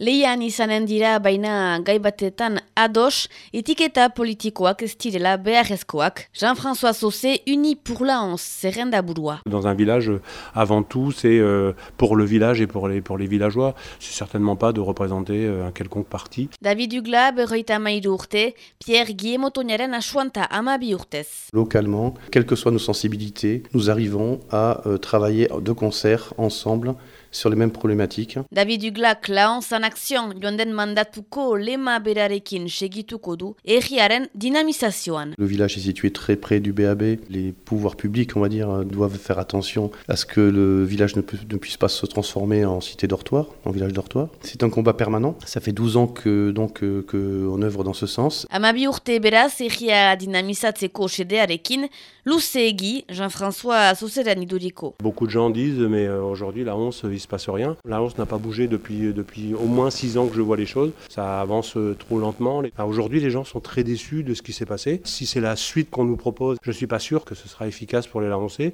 Leian izanen dira baina gai batetan ados etiketa politikoak ez direla beharrezkoak. Jean-François Saucé, Uni pour la Hanse, zerrenda burua. Dans un village, avant tout, c'est euh, pour le village et pour les, pour les villageois. C'est certainement pas de représenter euh, un quelconque parti. David Ugla, berroita mairu urte, Pierre Guillemot Tognaren asuanta amabi urtez. Localement, quelles que soient nos sensibilités, nous arrivons à euh, travailler de concert, ensemble, sur les mêmes problématiques. David Uglak Laons en Action joan den mandatuko lema berarekin segituko du erriaren dinamizazioan. Le village est situé très près du BAB. Les pouvoirs publics, on va dire, doivent faire attention à ce que le village ne, peut- ne puisse pas se transformer en cité dortoir, en village dortoir. C'est un combat permanent. Ça fait 12 ans que donc euh, que on œuvre dans ce sens. Amabi urte beraz erria dinamizatzeko sedearekin, luze egi Jean-François Zozeren iduriko. Beaucoup de gens disent, mais euh, aujourd'hui, la once, il se passe rien. La once n'a pas bougé depuis, depuis au moins six ans que je vois les choses. Ça avance euh, trop lentement. Aujourd'hui, les gens sont très déçus de ce qui s'est passé. Si c'est la suite qu'on nous propose, je suis pas sûr que ce sera efficace pour les lancers.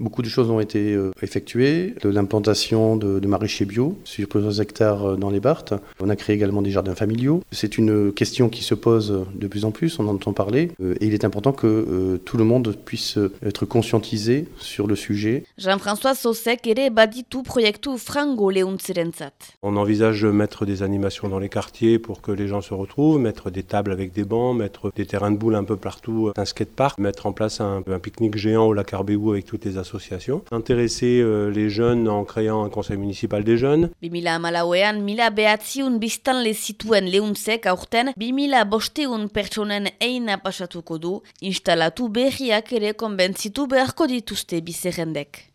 Beaucoup de choses ont été euh, effectuées. De l'implantation de, de maraîchers bio sur plusieurs hectares euh, dans les Barthes. On a créé également des jardins familiaux. C'est une question qui se pose de plus en plus, on en entend parler. Euh, et il est important que euh, tout le monde puisse euh, être conscientisé sur le sujet. Jean-François Sosek ere baditu proiektu frango leuntzerentzat. On envisage de mettre des animations dans les quartiers pour que les gens se retrouvent, mettre des tables avec des bancs, mettre des terrains de boules un peu partout, un skatepark, mettre en place un, un pique-nique géant au lac Arbéou avec toutes les associations, intéresser euh, les jeunes en créant un conseil municipal des jeunes, 2008an mila behatziun biztanle zituen leuntzek aurten 2000 bosteun pertsonen eina pasatuko du, instalatu berriak ere konbentzitu beharko dituzte bizerrendek.